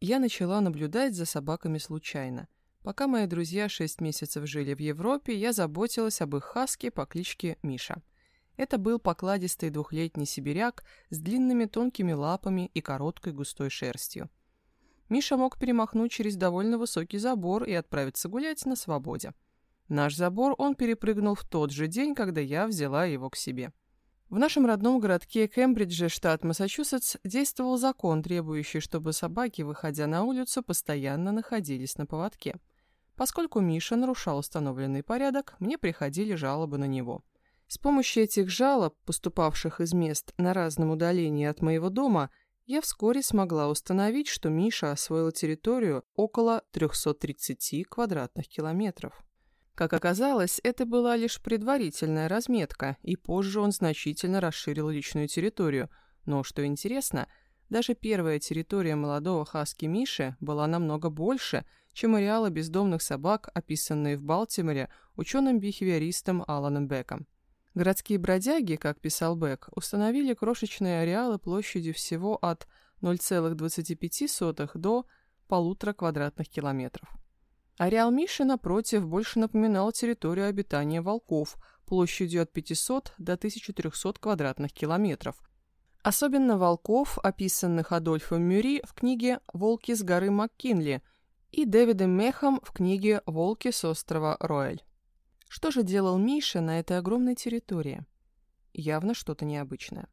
Я начала наблюдать за собаками случайно. Пока мои друзья шесть месяцев жили в Европе, я заботилась об их хаске по кличке Миша. Это был покладистый двухлетний сибиряк с длинными тонкими лапами и короткой густой шерстью. Миша мог перемахнуть через довольно высокий забор и отправиться гулять на свободе. Наш забор он перепрыгнул в тот же день, когда я взяла его к себе. В нашем родном городке Кембридже, штат Массачусетс, действовал закон, требующий, чтобы собаки, выходя на улицу, постоянно находились на поводке. Поскольку Миша нарушал установленный порядок, мне приходили жалобы на него. С помощью этих жалоб, поступавших из мест на разном удалении от моего дома, я вскоре смогла установить, что Миша освоил территорию около 330 квадратных километров. Как оказалось, это была лишь предварительная разметка, и позже он значительно расширил личную территорию. Но, что интересно, даже первая территория молодого хаски Миши была намного больше, чем ареалы бездомных собак, описанные в Балтиморе ученым-бихевиористом Аланом Беком. Городские бродяги, как писал Бек, установили крошечные ареалы площадью всего от 0,25 до полутора квадратных километров. Ареал Миши, напротив, больше напоминал территорию обитания волков площадью от 500 до 1300 квадратных километров. Особенно волков, описанных Адольфом Мюри в книге «Волки с горы МакКинли» и Дэвидом Мехом в книге «Волки с острова Роэль». Что же делал Миша на этой огромной территории? Явно что-то необычное.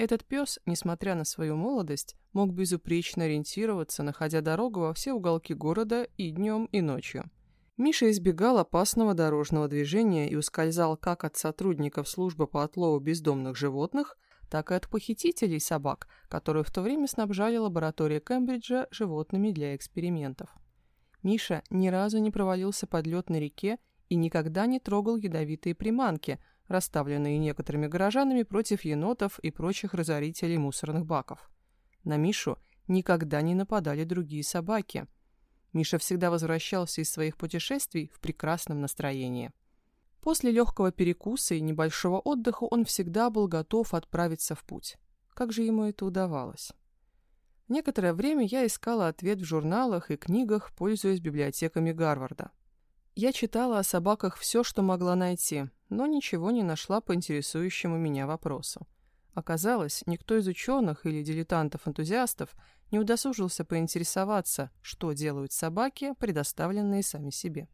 Этот пес, несмотря на свою молодость, мог безупречно ориентироваться, находя дорогу во все уголки города и днем, и ночью. Миша избегал опасного дорожного движения и ускользал как от сотрудников службы по отлову бездомных животных, так и от похитителей собак, которые в то время снабжали лаборатория Кембриджа животными для экспериментов. Миша ни разу не провалился под лед на реке и никогда не трогал ядовитые приманки, расставленные некоторыми горожанами против енотов и прочих разорителей мусорных баков. На Мишу никогда не нападали другие собаки. Миша всегда возвращался из своих путешествий в прекрасном настроении. После легкого перекуса и небольшого отдыха он всегда был готов отправиться в путь. Как же ему это удавалось? Некоторое время я искала ответ в журналах и книгах, пользуясь библиотеками Гарварда. Я читала о собаках все, что могла найти, но ничего не нашла по интересующему меня вопросу. Оказалось, никто из ученых или дилетантов-энтузиастов не удосужился поинтересоваться, что делают собаки, предоставленные сами себе.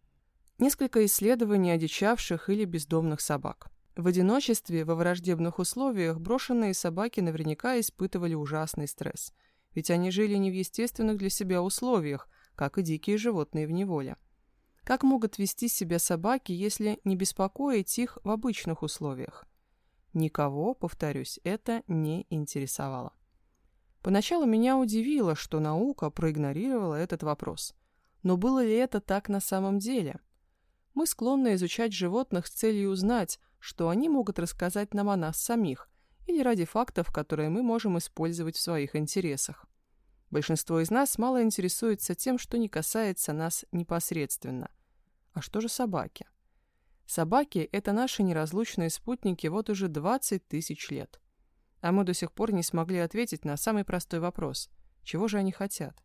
Несколько исследований одичавших или бездомных собак. В одиночестве, во враждебных условиях, брошенные собаки наверняка испытывали ужасный стресс, ведь они жили не в естественных для себя условиях, как и дикие животные в неволе. Как могут вести себя собаки, если не беспокоить их в обычных условиях? Никого, повторюсь, это не интересовало. Поначалу меня удивило, что наука проигнорировала этот вопрос. Но было ли это так на самом деле? Мы склонны изучать животных с целью узнать, что они могут рассказать нам о нас самих, или ради фактов, которые мы можем использовать в своих интересах. Большинство из нас мало интересуется тем, что не касается нас непосредственно. А что же собаки? Собаки – это наши неразлучные спутники вот уже 20 тысяч лет. А мы до сих пор не смогли ответить на самый простой вопрос – чего же они хотят?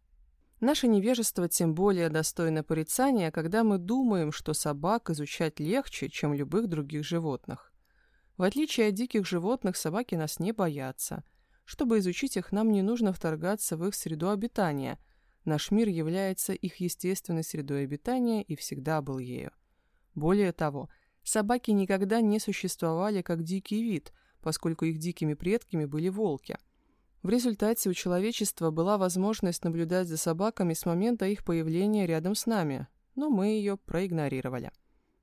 Наше невежество тем более достойно порицания, когда мы думаем, что собак изучать легче, чем любых других животных. В отличие от диких животных, собаки нас не боятся – чтобы изучить их, нам не нужно вторгаться в их среду обитания. Наш мир является их естественной средой обитания и всегда был ею. Более того, собаки никогда не существовали как дикий вид, поскольку их дикими предками были волки. В результате у человечества была возможность наблюдать за собаками с момента их появления рядом с нами, но мы ее проигнорировали.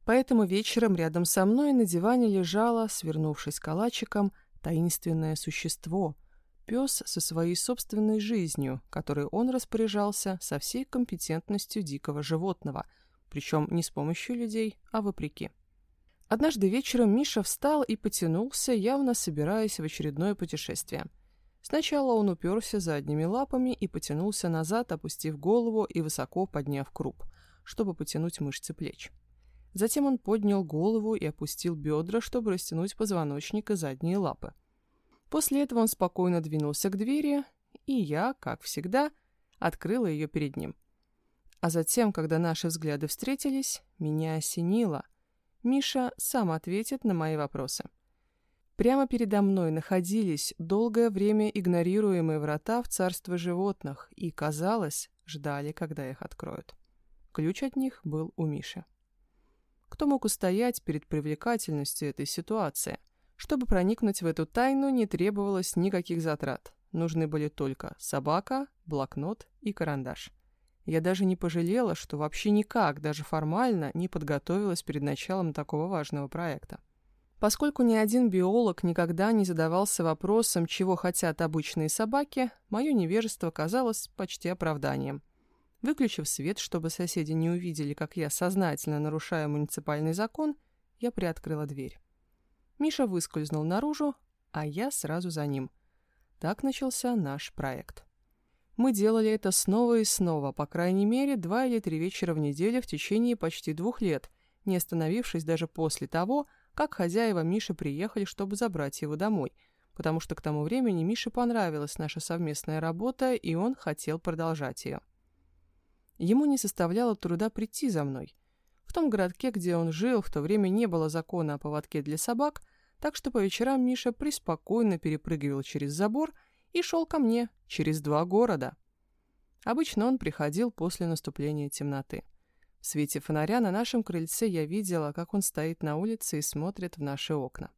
Поэтому вечером рядом со мной на диване лежало, свернувшись калачиком, таинственное существо – Пес со своей собственной жизнью, которой он распоряжался со всей компетентностью дикого животного, причем не с помощью людей, а вопреки. Однажды вечером Миша встал и потянулся, явно собираясь в очередное путешествие. Сначала он уперся задними лапами и потянулся назад, опустив голову и высоко подняв круп, чтобы потянуть мышцы плеч. Затем он поднял голову и опустил бедра, чтобы растянуть позвоночник и задние лапы. После этого он спокойно двинулся к двери, и я, как всегда, открыла ее перед ним. А затем, когда наши взгляды встретились, меня осенило. Миша сам ответит на мои вопросы. Прямо передо мной находились долгое время игнорируемые врата в царство животных и, казалось, ждали, когда их откроют. Ключ от них был у Миши. Кто мог устоять перед привлекательностью этой ситуации? Чтобы проникнуть в эту тайну, не требовалось никаких затрат. Нужны были только собака, блокнот и карандаш. Я даже не пожалела, что вообще никак, даже формально, не подготовилась перед началом такого важного проекта. Поскольку ни один биолог никогда не задавался вопросом, чего хотят обычные собаки, мое невежество казалось почти оправданием. Выключив свет, чтобы соседи не увидели, как я сознательно нарушаю муниципальный закон, я приоткрыла дверь. Миша выскользнул наружу, а я сразу за ним. Так начался наш проект. Мы делали это снова и снова, по крайней мере, два или три вечера в неделю в течение почти двух лет, не остановившись даже после того, как хозяева Миши приехали, чтобы забрать его домой, потому что к тому времени Мише понравилась наша совместная работа, и он хотел продолжать ее. Ему не составляло труда прийти за мной. В том городке, где он жил, в то время не было закона о поводке для собак, так что по вечерам Миша преспокойно перепрыгивал через забор и шел ко мне через два города. Обычно он приходил после наступления темноты. В свете фонаря на нашем крыльце я видела, как он стоит на улице и смотрит в наши окна.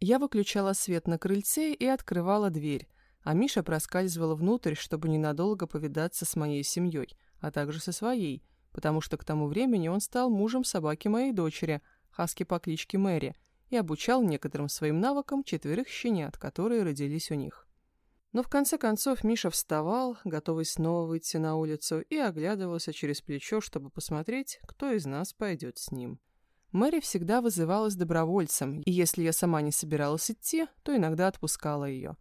Я выключала свет на крыльце и открывала дверь, а Миша проскальзывала внутрь, чтобы ненадолго повидаться с моей семьей, а также со своей, потому что к тому времени он стал мужем собаки моей дочери, хаски по кличке Мэри, и обучал некоторым своим навыкам четверых щенят, которые родились у них. Но в конце концов Миша вставал, готовый снова выйти на улицу, и оглядывался через плечо, чтобы посмотреть, кто из нас пойдет с ним. Мэри всегда вызывалась добровольцем, и если я сама не собиралась идти, то иногда отпускала ее.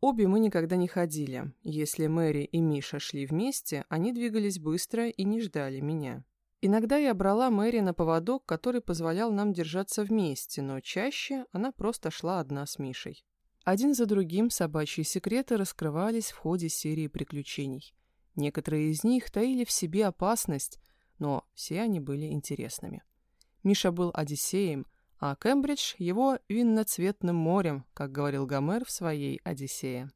Обе мы никогда не ходили. Если Мэри и Миша шли вместе, они двигались быстро и не ждали меня. Иногда я брала Мэри на поводок, который позволял нам держаться вместе, но чаще она просто шла одна с Мишей. Один за другим собачьи секреты раскрывались в ходе серии приключений. Некоторые из них таили в себе опасность, но все они были интересными. Миша был Одиссеем, а Кембридж — его винноцветным морем, как говорил Гомер в своей «Одиссее».